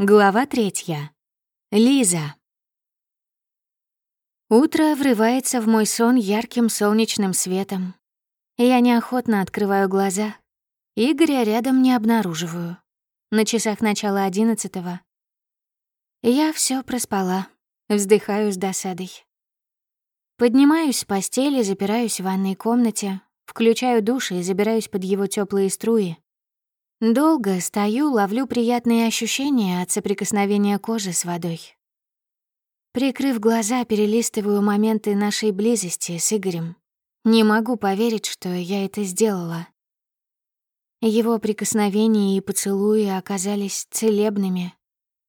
Глава третья. Лиза. Утро врывается в мой сон ярким солнечным светом. Я неохотно открываю глаза. Игоря рядом не обнаруживаю. На часах начала одиннадцатого. Я все проспала. Вздыхаю с досадой. Поднимаюсь с постели, запираюсь в ванной комнате, включаю душ и забираюсь под его теплые струи. Долго стою, ловлю приятные ощущения от соприкосновения кожи с водой. Прикрыв глаза, перелистываю моменты нашей близости с Игорем. Не могу поверить, что я это сделала. Его прикосновения и поцелуи оказались целебными.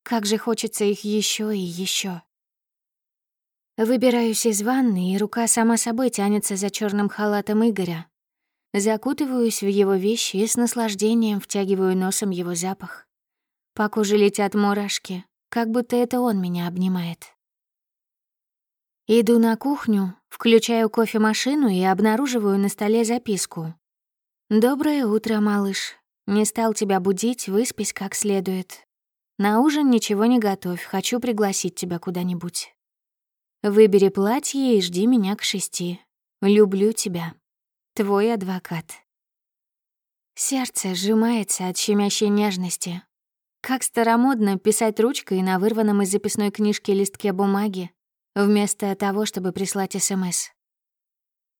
Как же хочется их еще и еще. Выбираюсь из ванны, и рука сама собой тянется за черным халатом Игоря. Закутываюсь в его вещи и с наслаждением втягиваю носом его запах. По коже летят мурашки, как будто это он меня обнимает. Иду на кухню, включаю кофемашину и обнаруживаю на столе записку. «Доброе утро, малыш. Не стал тебя будить, выспись как следует. На ужин ничего не готовь, хочу пригласить тебя куда-нибудь. Выбери платье и жди меня к шести. Люблю тебя». Твой адвокат. Сердце сжимается от щемящей нежности. Как старомодно писать ручкой на вырванном из записной книжки листке бумаги, вместо того, чтобы прислать СМС.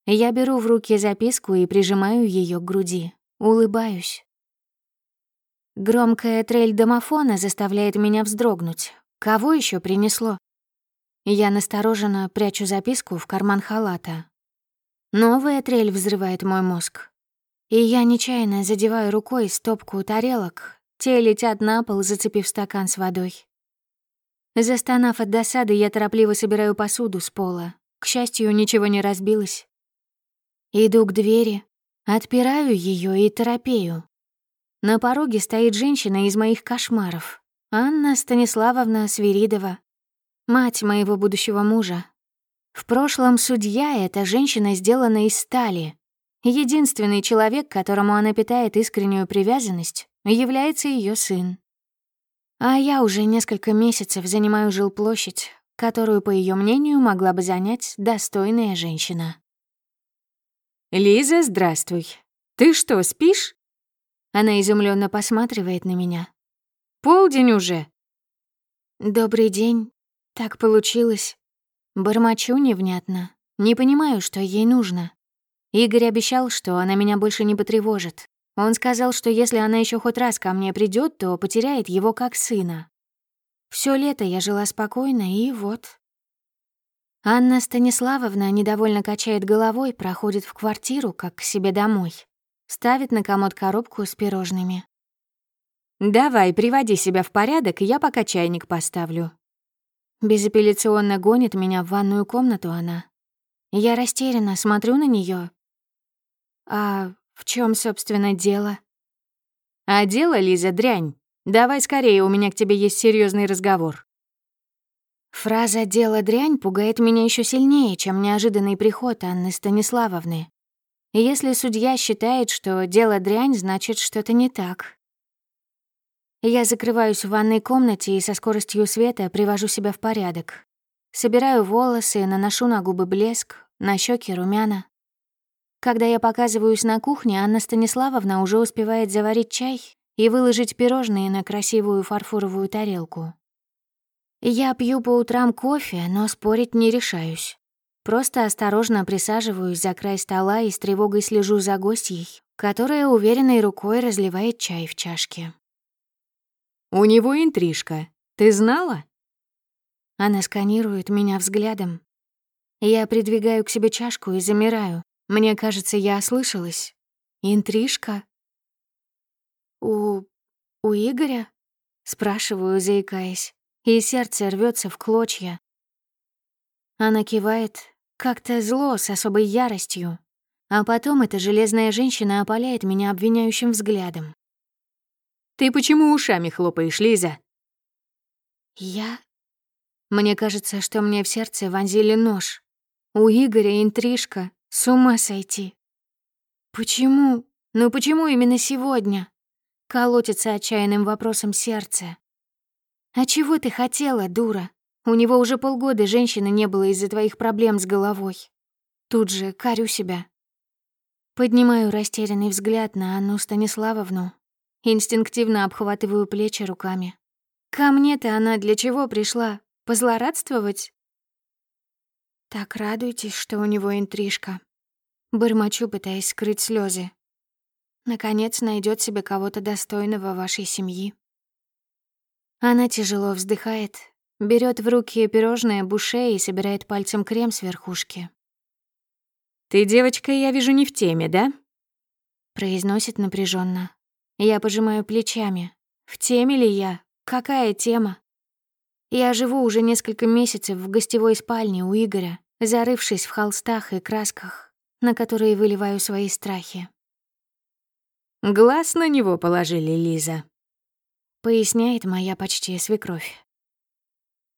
Я беру в руки записку и прижимаю ее к груди. Улыбаюсь. Громкая трель домофона заставляет меня вздрогнуть. Кого еще принесло? Я настороженно прячу записку в карман халата, Новая трель взрывает мой мозг. И я нечаянно задеваю рукой стопку тарелок. Те летят на пол, зацепив стакан с водой. Застонав от досады, я торопливо собираю посуду с пола. К счастью, ничего не разбилось. Иду к двери, отпираю ее и торопею. На пороге стоит женщина из моих кошмаров. Анна Станиславовна Свиридова, мать моего будущего мужа, в прошлом судья — эта женщина, сделана из стали. Единственный человек, которому она питает искреннюю привязанность, является ее сын. А я уже несколько месяцев занимаю жилплощадь, которую, по ее мнению, могла бы занять достойная женщина. «Лиза, здравствуй. Ты что, спишь?» Она изумленно посматривает на меня. «Полдень уже». «Добрый день. Так получилось. Бормочу невнятно. Не понимаю, что ей нужно. Игорь обещал, что она меня больше не потревожит. Он сказал, что если она еще хоть раз ко мне придет, то потеряет его как сына. Все лето я жила спокойно, и вот. Анна Станиславовна недовольно качает головой, проходит в квартиру, как к себе домой. Ставит на комод коробку с пирожными. «Давай, приводи себя в порядок, я пока чайник поставлю. Безапелляционно гонит меня в ванную комнату она. Я растерянно смотрю на нее. А в чем, собственно, дело? А дело, Лиза, дрянь. Давай скорее, у меня к тебе есть серьезный разговор. Фраза «дело дрянь» пугает меня еще сильнее, чем неожиданный приход Анны Станиславовны. Если судья считает, что дело дрянь, значит, что-то не так. Я закрываюсь в ванной комнате и со скоростью света привожу себя в порядок. Собираю волосы, наношу на губы блеск, на щеки румяна. Когда я показываюсь на кухне, Анна Станиславовна уже успевает заварить чай и выложить пирожные на красивую фарфоровую тарелку. Я пью по утрам кофе, но спорить не решаюсь. Просто осторожно присаживаюсь за край стола и с тревогой слежу за гостьей, которая уверенной рукой разливает чай в чашке. У него интрижка. Ты знала?» Она сканирует меня взглядом. Я придвигаю к себе чашку и замираю. Мне кажется, я ослышалась. Интрижка? «У... у Игоря?» Спрашиваю, заикаясь, и сердце рвется в клочья. Она кивает, как-то зло, с особой яростью. А потом эта железная женщина опаляет меня обвиняющим взглядом. Ты почему ушами хлопаешь, Лиза?» «Я?» Мне кажется, что мне в сердце вонзили нож. У Игоря интрижка. С ума сойти. Почему? Ну почему именно сегодня? Колотится отчаянным вопросом сердце. «А чего ты хотела, дура? У него уже полгода женщины не было из-за твоих проблем с головой. Тут же корю себя». Поднимаю растерянный взгляд на Анну Станиславовну. Инстинктивно обхватываю плечи руками. Ко мне-то она для чего пришла? Позлорадствовать? Так радуйтесь, что у него интрижка. Бормочу, пытаясь скрыть слезы. Наконец найдет себе кого-то достойного вашей семьи. Она тяжело вздыхает, берет в руки пирожное буше и собирает пальцем крем с верхушки. «Ты, девочка, я вижу, не в теме, да?» Произносит напряженно. Я пожимаю плечами. В теме ли я? Какая тема? Я живу уже несколько месяцев в гостевой спальне у Игоря, зарывшись в холстах и красках, на которые выливаю свои страхи. «Глаз на него положили, Лиза», — поясняет моя почти свекровь.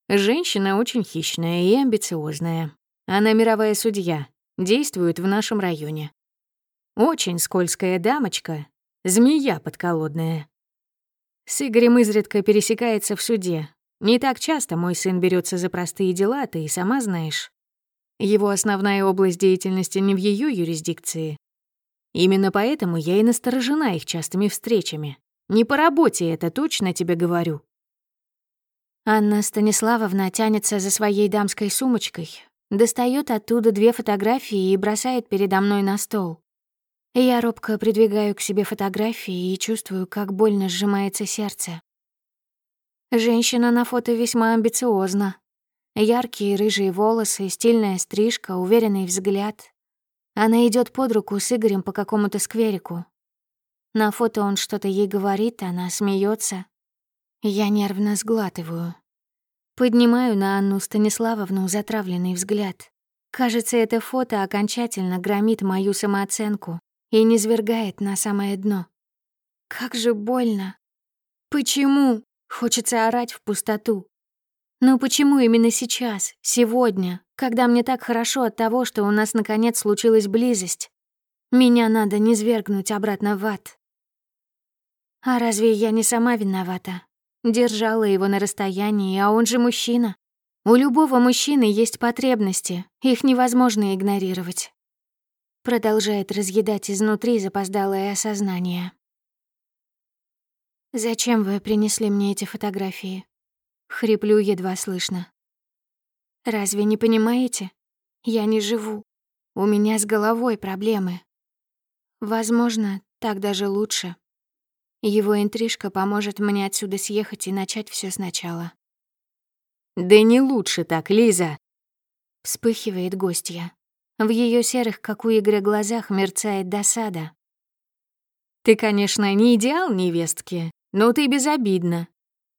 Женщина очень хищная и амбициозная. Она мировая судья, действует в нашем районе. Очень скользкая дамочка, змея подколодная. С Игорем изредка пересекается в суде. Не так часто мой сын берется за простые дела, ты и сама знаешь. Его основная область деятельности не в ее юрисдикции. Именно поэтому я и насторожена их частыми встречами. Не по работе это, точно тебе говорю. Анна Станиславовна тянется за своей дамской сумочкой, достает оттуда две фотографии и бросает передо мной на стол. Я робко придвигаю к себе фотографии и чувствую, как больно сжимается сердце. Женщина на фото весьма амбициозна. Яркие рыжие волосы, стильная стрижка, уверенный взгляд. Она идет под руку с Игорем по какому-то скверику. На фото он что-то ей говорит, она смеется. Я нервно сглатываю. Поднимаю на Анну Станиславовну затравленный взгляд. Кажется, это фото окончательно громит мою самооценку и низвергает на самое дно. Как же больно. Почему? Хочется орать в пустоту. Но почему именно сейчас, сегодня, когда мне так хорошо от того, что у нас наконец случилась близость? Меня надо низвергнуть обратно в ад. А разве я не сама виновата? Держала его на расстоянии, а он же мужчина. У любого мужчины есть потребности, их невозможно игнорировать. Продолжает разъедать изнутри запоздалое осознание. «Зачем вы принесли мне эти фотографии?» Хриплю едва слышно. «Разве не понимаете? Я не живу. У меня с головой проблемы. Возможно, так даже лучше. Его интрижка поможет мне отсюда съехать и начать все сначала». «Да не лучше так, Лиза!» Вспыхивает гостья. В ее серых, как у Игоря, глазах мерцает досада. «Ты, конечно, не идеал невестки, но ты безобидна.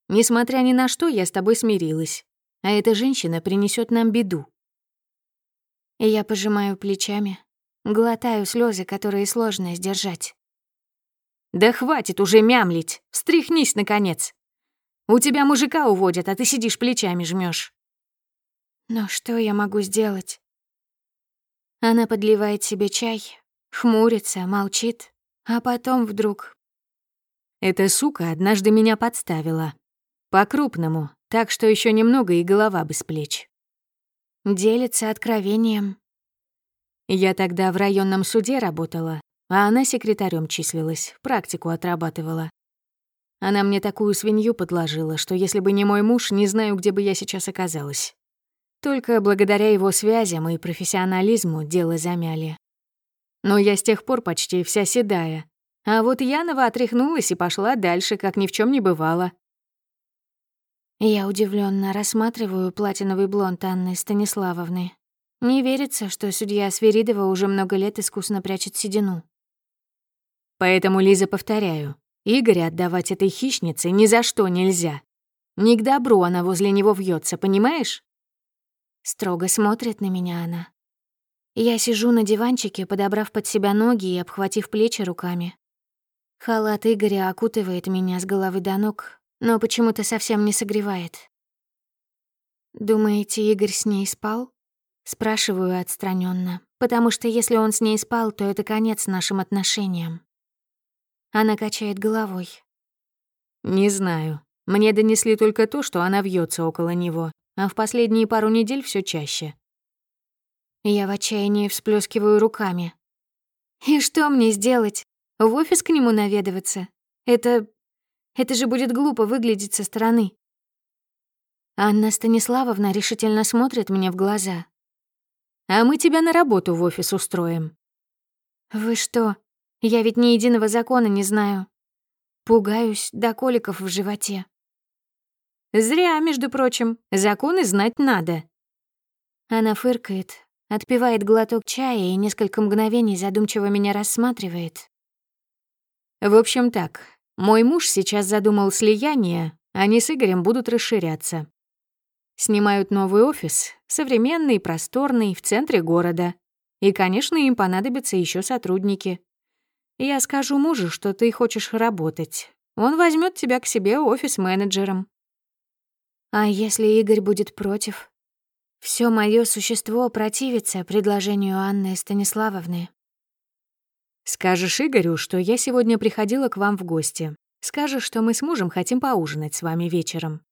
Несмотря ни на что, я с тобой смирилась. А эта женщина принесет нам беду». Я пожимаю плечами, глотаю слезы, которые сложно сдержать. «Да хватит уже мямлить! Встряхнись, наконец! У тебя мужика уводят, а ты сидишь плечами жмешь. «Но что я могу сделать?» Она подливает себе чай, хмурится, молчит, а потом вдруг... Эта сука однажды меня подставила. По-крупному, так что еще немного и голова бы с плеч. Делится откровением. Я тогда в районном суде работала, а она секретарем числилась, практику отрабатывала. Она мне такую свинью подложила, что если бы не мой муж, не знаю, где бы я сейчас оказалась. Только благодаря его связям и профессионализму дело замяли. Но я с тех пор почти вся седая. А вот Янова отряхнулась и пошла дальше, как ни в чем не бывало. Я удивленно рассматриваю платиновый блонд Анны Станиславовны. Не верится, что судья Сверидова уже много лет искусно прячет седину. Поэтому, Лиза, повторяю, Игоря отдавать этой хищнице ни за что нельзя. Не к добру она возле него вьется, понимаешь? Строго смотрит на меня она. Я сижу на диванчике, подобрав под себя ноги и обхватив плечи руками. Халат Игоря окутывает меня с головы до ног, но почему-то совсем не согревает. «Думаете, Игорь с ней спал?» Спрашиваю отстраненно, потому что если он с ней спал, то это конец нашим отношениям. Она качает головой. «Не знаю. Мне донесли только то, что она вьется около него, а в последние пару недель все чаще. Я в отчаянии всплескиваю руками. И что мне сделать? В офис к нему наведываться? Это... Это же будет глупо выглядеть со стороны. Анна Станиславовна решительно смотрит мне в глаза. «А мы тебя на работу в офис устроим». «Вы что? Я ведь ни единого закона не знаю. Пугаюсь до коликов в животе». «Зря, между прочим. Законы знать надо». Она фыркает, отпивает глоток чая и несколько мгновений задумчиво меня рассматривает. «В общем так, мой муж сейчас задумал слияние, они с Игорем будут расширяться. Снимают новый офис, современный, просторный, в центре города. И, конечно, им понадобятся еще сотрудники. Я скажу мужу, что ты хочешь работать. Он возьмет тебя к себе офис-менеджером. А если Игорь будет против? Все мое существо противится предложению Анны Станиславовны. Скажешь Игорю, что я сегодня приходила к вам в гости. Скажешь, что мы с мужем хотим поужинать с вами вечером.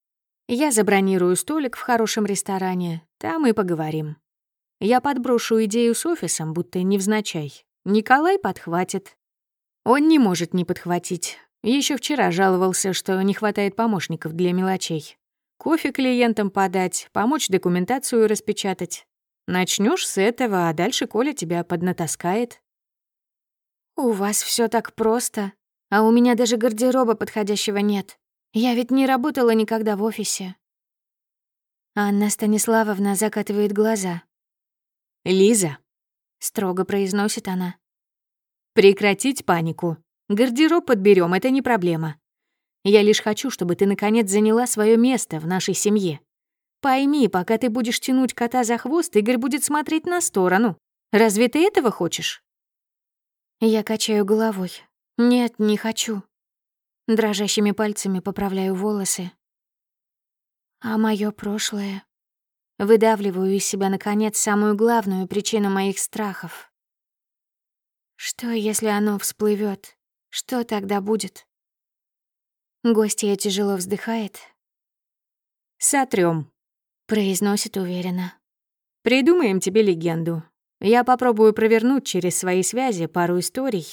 Я забронирую столик в хорошем ресторане, там и поговорим. Я подброшу идею с офисом, будто невзначай. Николай подхватит. Он не может не подхватить. Еще вчера жаловался, что не хватает помощников для мелочей. Кофе клиентам подать, помочь документацию распечатать. Начнешь с этого, а дальше Коля тебя поднатаскает. «У вас все так просто, а у меня даже гардероба подходящего нет», я ведь не работала никогда в офисе. Анна Станиславовна закатывает глаза. «Лиза», — строго произносит она, — «прекратить панику. Гардероб подберем, это не проблема. Я лишь хочу, чтобы ты наконец заняла свое место в нашей семье. Пойми, пока ты будешь тянуть кота за хвост, Игорь будет смотреть на сторону. Разве ты этого хочешь?» Я качаю головой. «Нет, не хочу. Дрожащими пальцами поправляю волосы. А мое прошлое? Выдавливаю из себя, наконец, самую главную причину моих страхов. Что, если оно всплывет? Что тогда будет? Гостья тяжело вздыхает. «Сотрём», — произносит уверенно. «Придумаем тебе легенду. Я попробую провернуть через свои связи пару историй,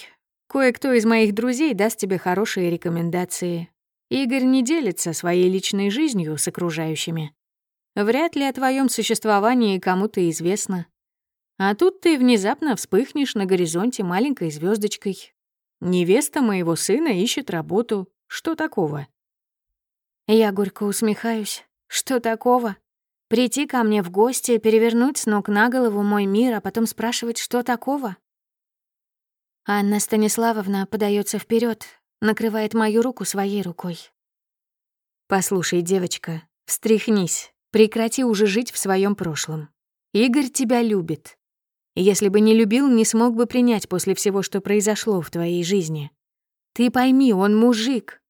Кое-кто из моих друзей даст тебе хорошие рекомендации. Игорь не делится своей личной жизнью с окружающими. Вряд ли о твоем существовании кому-то известно. А тут ты внезапно вспыхнешь на горизонте маленькой звездочкой. Невеста моего сына ищет работу. Что такого? Я горько усмехаюсь. Что такого? Прийти ко мне в гости, перевернуть с ног на голову мой мир, а потом спрашивать, что такого? Анна Станиславовна подается вперед, накрывает мою руку своей рукой. «Послушай, девочка, встряхнись, прекрати уже жить в своем прошлом. Игорь тебя любит. Если бы не любил, не смог бы принять после всего, что произошло в твоей жизни. Ты пойми, он мужик.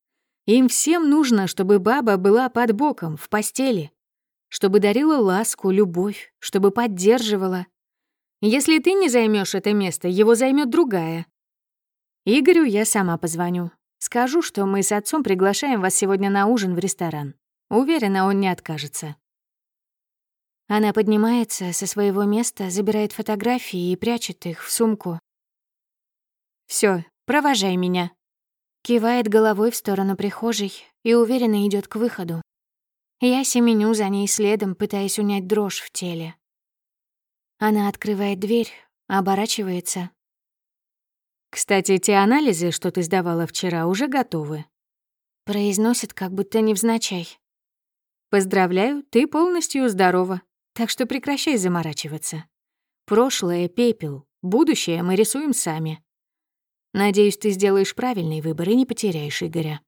Им всем нужно, чтобы баба была под боком, в постели, чтобы дарила ласку, любовь, чтобы поддерживала, если ты не займешь это место, его займет другая. Игорю я сама позвоню. Скажу, что мы с отцом приглашаем вас сегодня на ужин в ресторан. Уверена, он не откажется. Она поднимается со своего места, забирает фотографии и прячет их в сумку. Все, провожай меня. Кивает головой в сторону прихожей и уверенно идет к выходу. Я семеню за ней следом, пытаясь унять дрожь в теле. Она открывает дверь, оборачивается. «Кстати, те анализы, что ты сдавала вчера, уже готовы», — произносит, как будто невзначай. «Поздравляю, ты полностью здорова, так что прекращай заморачиваться. Прошлое — пепел, будущее мы рисуем сами. Надеюсь, ты сделаешь правильный выбор и не потеряешь Игоря».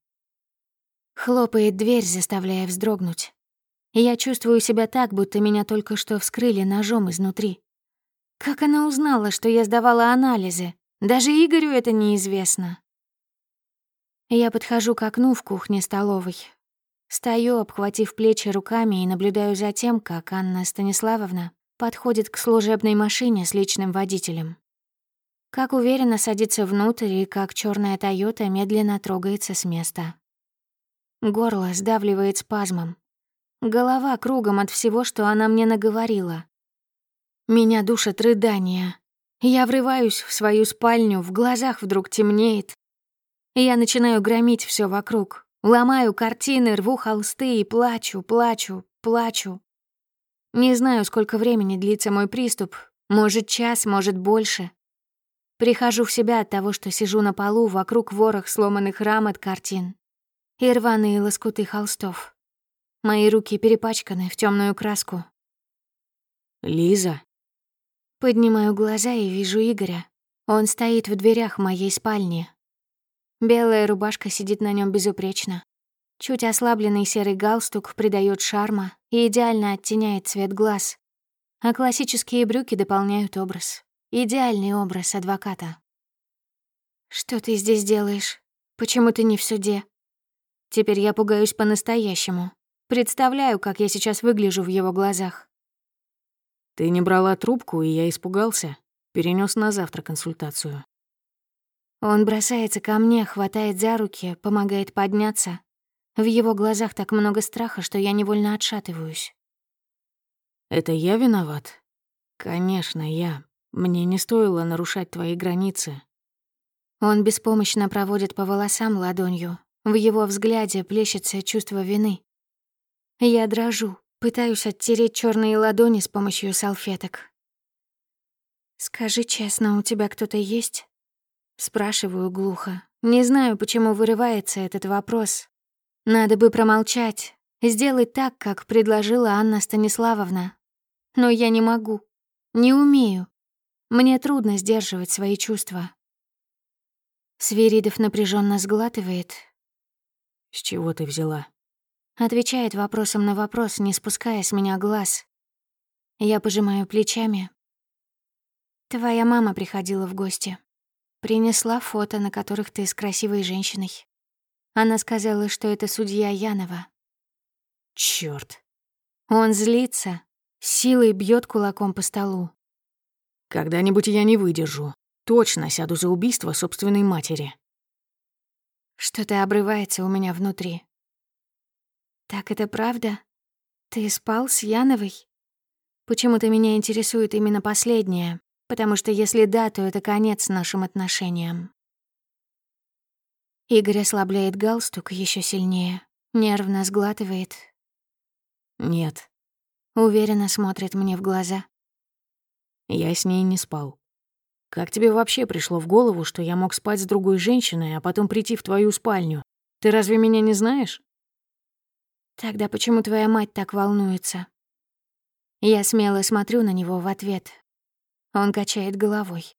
Хлопает дверь, заставляя вздрогнуть. Я чувствую себя так, будто меня только что вскрыли ножом изнутри. Как она узнала, что я сдавала анализы? Даже Игорю это неизвестно. Я подхожу к окну в кухне-столовой. Стою, обхватив плечи руками и наблюдаю за тем, как Анна Станиславовна подходит к служебной машине с личным водителем. Как уверенно садится внутрь и как черная Тойота медленно трогается с места. Горло сдавливает спазмом. Голова кругом от всего, что она мне наговорила. Меня душат рыдания. Я врываюсь в свою спальню, в глазах вдруг темнеет. Я начинаю громить все вокруг. Ломаю картины, рву холсты и плачу, плачу, плачу. Не знаю, сколько времени длится мой приступ. Может, час, может, больше. Прихожу в себя от того, что сижу на полу вокруг ворох сломанных рам от картин и рваные лоскуты холстов. Мои руки перепачканы в темную краску. «Лиза?» Поднимаю глаза и вижу Игоря. Он стоит в дверях моей спальни. Белая рубашка сидит на нем безупречно. Чуть ослабленный серый галстук придает шарма и идеально оттеняет цвет глаз. А классические брюки дополняют образ. Идеальный образ адвоката. «Что ты здесь делаешь? Почему ты не в суде?» Теперь я пугаюсь по-настоящему. Представляю, как я сейчас выгляжу в его глазах. «Ты не брала трубку, и я испугался. Перенес на завтра консультацию». Он бросается ко мне, хватает за руки, помогает подняться. В его глазах так много страха, что я невольно отшатываюсь. «Это я виноват?» «Конечно, я. Мне не стоило нарушать твои границы. Он беспомощно проводит по волосам ладонью. В его взгляде плещется чувство вины. Я дрожу, пытаюсь оттереть черные ладони с помощью салфеток. «Скажи честно, у тебя кто-то есть?» Спрашиваю глухо. Не знаю, почему вырывается этот вопрос. Надо бы промолчать, сделать так, как предложила Анна Станиславовна. Но я не могу, не умею. Мне трудно сдерживать свои чувства. Свиридов напряженно сглатывает. «С чего ты взяла?» Отвечает вопросом на вопрос, не спуская с меня глаз. Я пожимаю плечами. Твоя мама приходила в гости. Принесла фото, на которых ты с красивой женщиной. Она сказала, что это судья Янова. Чёрт. Он злится, силой бьет кулаком по столу. Когда-нибудь я не выдержу. Точно сяду за убийство собственной матери. Что-то обрывается у меня внутри. Так это правда? Ты спал с Яновой? Почему-то меня интересует именно последнее, потому что если да, то это конец нашим отношениям. Игорь ослабляет галстук еще сильнее, нервно сглатывает. Нет. Уверенно смотрит мне в глаза. Я с ней не спал. Как тебе вообще пришло в голову, что я мог спать с другой женщиной, а потом прийти в твою спальню? Ты разве меня не знаешь? Тогда почему твоя мать так волнуется? Я смело смотрю на него в ответ. Он качает головой.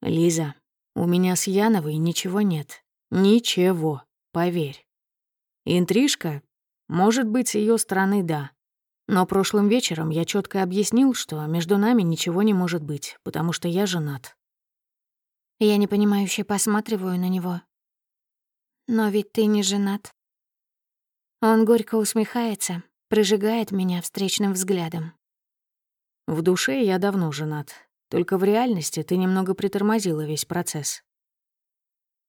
Лиза, у меня с Яновой ничего нет. Ничего, поверь. Интрижка? Может быть, с ее стороны да. Но прошлым вечером я четко объяснил, что между нами ничего не может быть, потому что я женат. Я непонимающе посматриваю на него. Но ведь ты не женат. Он горько усмехается, прожигает меня встречным взглядом. В душе я давно женат, только в реальности ты немного притормозила весь процесс.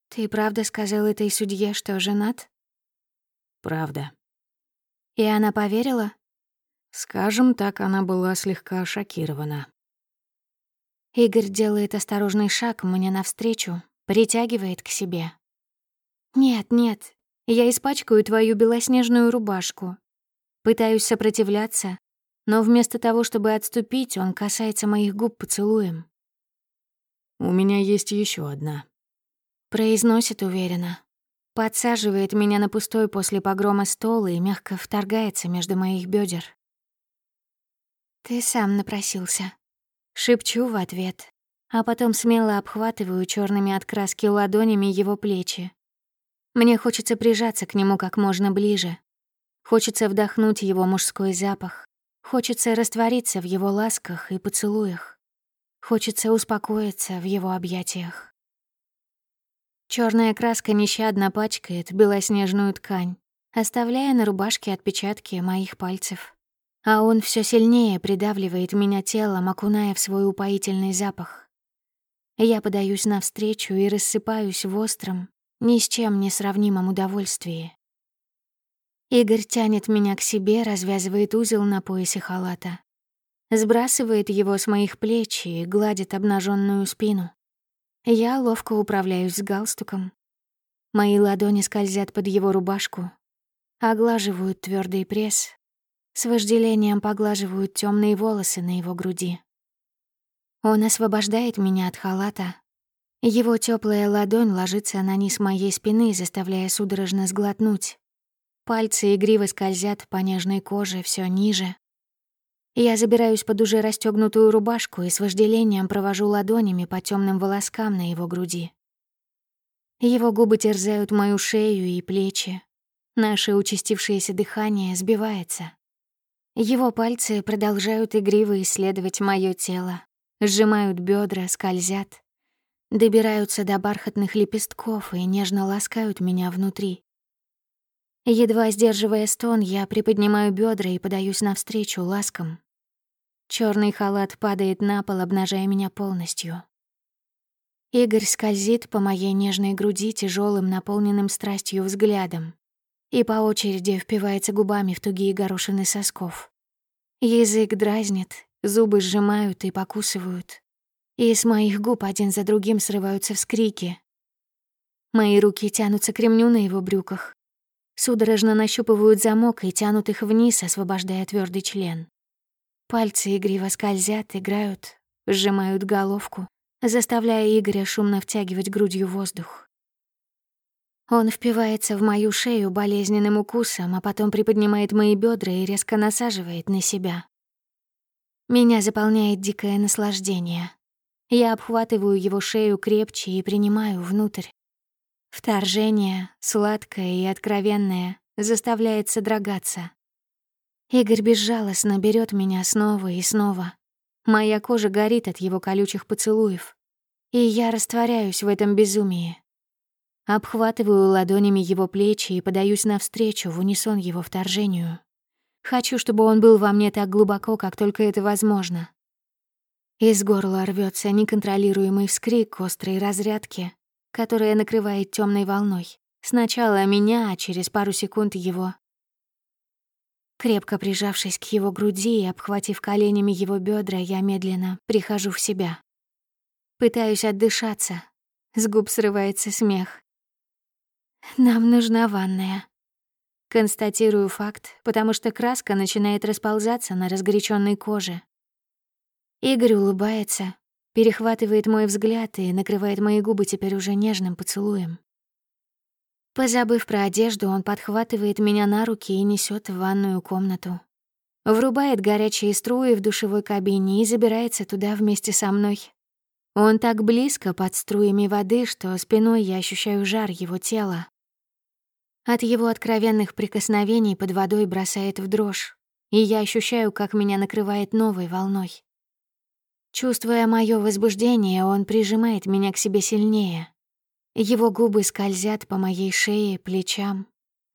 Ты правда сказал этой судье, что женат? Правда. И она поверила? Скажем так, она была слегка шокирована. Игорь делает осторожный шаг мне навстречу, притягивает к себе. «Нет, нет, я испачкаю твою белоснежную рубашку». Пытаюсь сопротивляться, но вместо того, чтобы отступить, он касается моих губ поцелуем. «У меня есть еще одна», — произносит уверенно. Подсаживает меня на пустой после погрома стол и мягко вторгается между моих бедер. «Ты сам напросился». Шепчу в ответ, а потом смело обхватываю черными от краски ладонями его плечи. Мне хочется прижаться к нему как можно ближе. Хочется вдохнуть его мужской запах. Хочется раствориться в его ласках и поцелуях. Хочется успокоиться в его объятиях. Черная краска нещадно пачкает белоснежную ткань, оставляя на рубашке отпечатки моих пальцев а он все сильнее придавливает меня телом, окуная в свой упоительный запах. Я подаюсь навстречу и рассыпаюсь в остром, ни с чем не сравнимом удовольствии. Игорь тянет меня к себе, развязывает узел на поясе халата. Сбрасывает его с моих плеч и гладит обнаженную спину. Я ловко управляюсь с галстуком. Мои ладони скользят под его рубашку, оглаживают твердый пресс, с вожделением поглаживают темные волосы на его груди. Он освобождает меня от халата. Его теплая ладонь ложится на низ моей спины, заставляя судорожно сглотнуть. Пальцы игриво скользят по нежной коже все ниже. Я забираюсь под уже расстегнутую рубашку и с вожделением провожу ладонями по темным волоскам на его груди. Его губы терзают мою шею и плечи. Наше участившееся дыхание сбивается. Его пальцы продолжают игриво исследовать мое тело, сжимают бедра, скользят, добираются до бархатных лепестков и нежно ласкают меня внутри. Едва сдерживая стон, я приподнимаю бедра и подаюсь навстречу ласкам. Черный халат падает на пол, обнажая меня полностью. Игорь скользит по моей нежной груди тяжелым, наполненным страстью взглядом и по очереди впивается губами в тугие горошины сосков. Язык дразнит, зубы сжимают и покусывают. И с моих губ один за другим срываются вскрики. Мои руки тянутся к ремню на его брюках, Судорожно нащупывают замок и тянут их вниз, освобождая твердый член. Пальцы игриво скользят, играют, сжимают головку, заставляя Игоря шумно втягивать грудью воздух. Он впивается в мою шею болезненным укусом, а потом приподнимает мои бедра и резко насаживает на себя. Меня заполняет дикое наслаждение. Я обхватываю его шею крепче и принимаю внутрь. Вторжение, сладкое и откровенное, заставляет содрогаться. Игорь безжалостно берет меня снова и снова. Моя кожа горит от его колючих поцелуев, и я растворяюсь в этом безумии. Обхватываю ладонями его плечи и подаюсь навстречу в унисон его вторжению. Хочу, чтобы он был во мне так глубоко, как только это возможно. Из горла рвется неконтролируемый вскрик острой разрядки, которая накрывает темной волной. Сначала меня, а через пару секунд его. Крепко прижавшись к его груди и обхватив коленями его бедра, я медленно прихожу в себя. Пытаюсь отдышаться. С губ срывается смех. «Нам нужна ванная». Констатирую факт, потому что краска начинает расползаться на разгоряченной коже. Игорь улыбается, перехватывает мой взгляд и накрывает мои губы теперь уже нежным поцелуем. Позабыв про одежду, он подхватывает меня на руки и несет в ванную комнату. Врубает горячие струи в душевой кабине и забирается туда вместе со мной. Он так близко под струями воды, что спиной я ощущаю жар его тела. От его откровенных прикосновений под водой бросает в дрожь, и я ощущаю, как меня накрывает новой волной. Чувствуя мое возбуждение, он прижимает меня к себе сильнее. Его губы скользят по моей шее, плечам,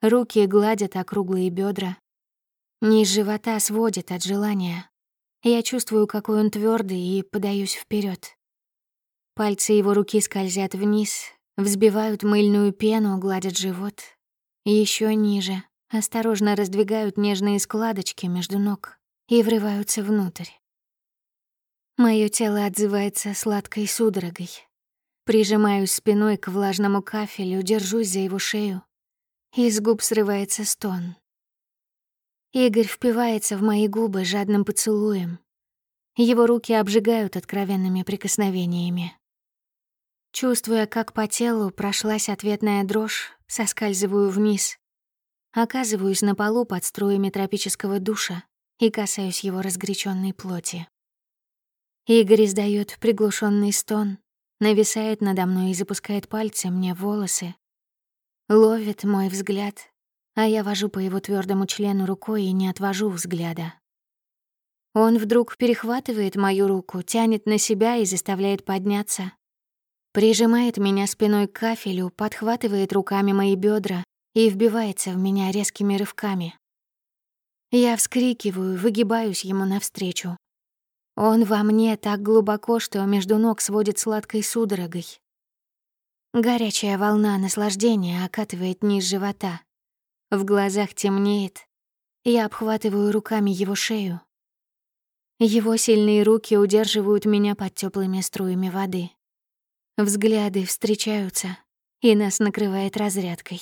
руки гладят округлые бедра. Низ живота сводит от желания. Я чувствую, какой он твердый, и подаюсь вперед. Пальцы его руки скользят вниз, взбивают мыльную пену, гладят живот. Еще ниже, осторожно раздвигают нежные складочки между ног и врываются внутрь. Моё тело отзывается сладкой судорогой. Прижимаюсь спиной к влажному кафелю, держусь за его шею. Из губ срывается стон. Игорь впивается в мои губы жадным поцелуем. Его руки обжигают откровенными прикосновениями. Чувствуя, как по телу прошлась ответная дрожь, соскальзываю вниз. Оказываюсь на полу под струями тропического душа и касаюсь его разгоряченной плоти. Игорь издает приглушенный стон, нависает надо мной и запускает пальцы мне в волосы. Ловит мой взгляд, а я вожу по его твердому члену рукой и не отвожу взгляда. Он вдруг перехватывает мою руку, тянет на себя и заставляет подняться. Прижимает меня спиной к кафелю, подхватывает руками мои бедра и вбивается в меня резкими рывками. Я вскрикиваю, выгибаюсь ему навстречу, он во мне так глубоко, что между ног сводит сладкой судорогой. Горячая волна наслаждения окатывает низ живота. В глазах темнеет. Я обхватываю руками его шею. Его сильные руки удерживают меня под теплыми струями воды. Взгляды встречаются, и нас накрывает разрядкой.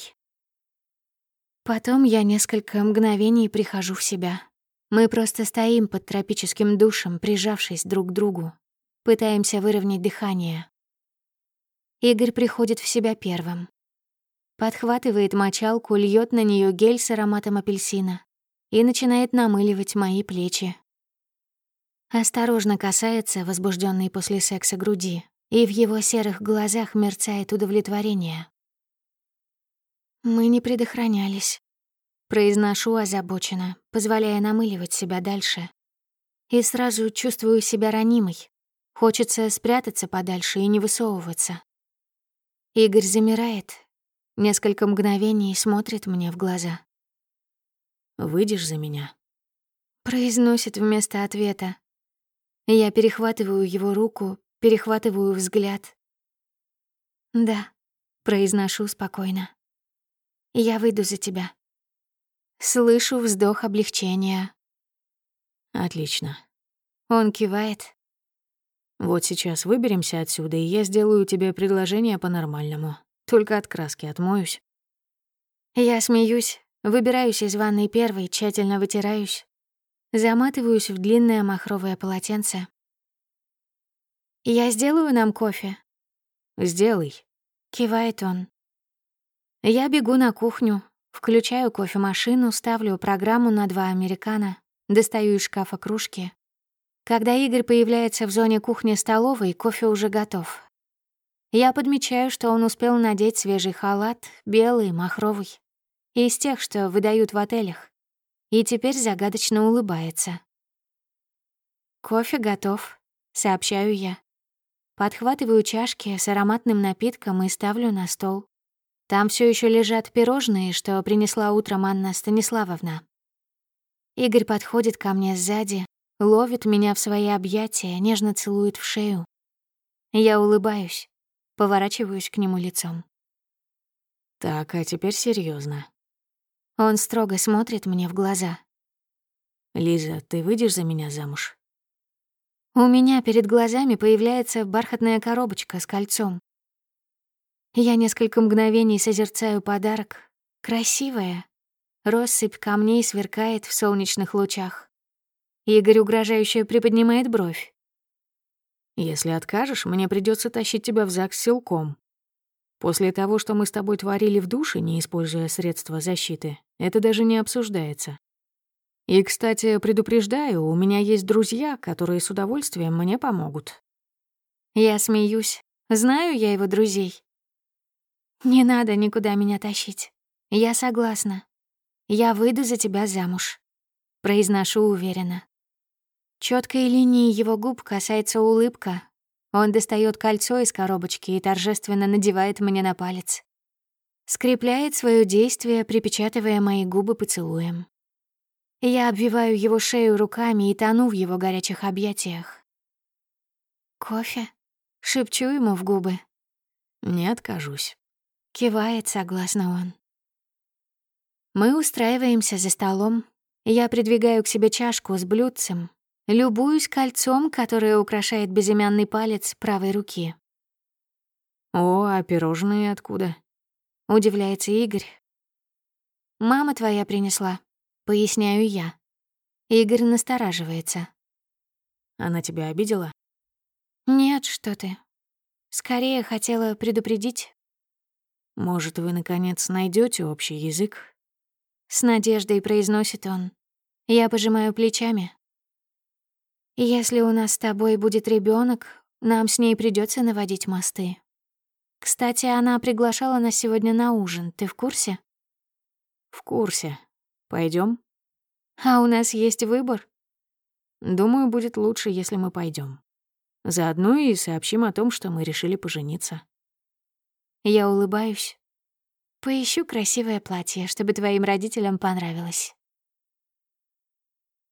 Потом я несколько мгновений прихожу в себя. Мы просто стоим под тропическим душем, прижавшись друг к другу. Пытаемся выровнять дыхание. Игорь приходит в себя первым. Подхватывает мочалку, льет на нее гель с ароматом апельсина и начинает намыливать мои плечи. Осторожно касается возбужденной после секса груди, и в его серых глазах мерцает удовлетворение. Мы не предохранялись. Произношу озабоченно, позволяя намыливать себя дальше. И сразу чувствую себя ранимой. Хочется спрятаться подальше и не высовываться. Игорь замирает, Несколько мгновений смотрит мне в глаза. «Выйдешь за меня?» Произносит вместо ответа. Я перехватываю его руку, перехватываю взгляд. «Да», — произношу спокойно. «Я выйду за тебя». Слышу вздох облегчения. «Отлично». Он кивает. «Вот сейчас выберемся отсюда, и я сделаю тебе предложение по-нормальному. Только от краски отмоюсь. Я смеюсь, выбираюсь из ванной первой, тщательно вытираюсь. Заматываюсь в длинное махровое полотенце. «Я сделаю нам кофе?» «Сделай», — кивает он. Я бегу на кухню, включаю кофемашину, ставлю программу на два американо, достаю из шкафа кружки. Когда Игорь появляется в зоне кухни-столовой, кофе уже готов. Я подмечаю, что он успел надеть свежий халат, белый, махровый, из тех, что выдают в отелях, и теперь загадочно улыбается. «Кофе готов», — сообщаю я. Подхватываю чашки с ароматным напитком и ставлю на стол. Там все еще лежат пирожные, что принесла утром Анна Станиславовна. Игорь подходит ко мне сзади, ловит меня в свои объятия, нежно целует в шею. Я улыбаюсь. Поворачиваюсь к нему лицом. Так, а теперь серьезно. Он строго смотрит мне в глаза. Лиза, ты выйдешь за меня замуж? У меня перед глазами появляется бархатная коробочка с кольцом. Я несколько мгновений созерцаю подарок. Красивая. Россыпь камней сверкает в солнечных лучах. Игорь угрожающе приподнимает бровь. Если откажешь, мне придется тащить тебя в ЗАГС силком. После того, что мы с тобой творили в душе, не используя средства защиты, это даже не обсуждается. И, кстати, предупреждаю, у меня есть друзья, которые с удовольствием мне помогут. Я смеюсь. Знаю я его друзей. Не надо никуда меня тащить. Я согласна. Я выйду за тебя замуж. Произношу уверенно. Четкой линии его губ касается улыбка. Он достает кольцо из коробочки и торжественно надевает мне на палец. Скрепляет свое действие, припечатывая мои губы поцелуем. Я обвиваю его шею руками и тону в его горячих объятиях. «Кофе?» — шепчу ему в губы. «Не откажусь», — кивает согласно он. Мы устраиваемся за столом. Я придвигаю к себе чашку с блюдцем, Любуюсь кольцом, которое украшает безымянный палец правой руки. «О, а пирожные откуда?» — удивляется Игорь. «Мама твоя принесла», — поясняю я. Игорь настораживается. «Она тебя обидела?» «Нет, что ты. Скорее хотела предупредить». «Может, вы, наконец, найдете общий язык?» С надеждой произносит он. Я пожимаю плечами. Если у нас с тобой будет ребенок, нам с ней придется наводить мосты. Кстати, она приглашала нас сегодня на ужин. Ты в курсе? В курсе. Пойдем? А у нас есть выбор? Думаю, будет лучше, если мы пойдем. Заодно и сообщим о том, что мы решили пожениться. Я улыбаюсь. Поищу красивое платье, чтобы твоим родителям понравилось.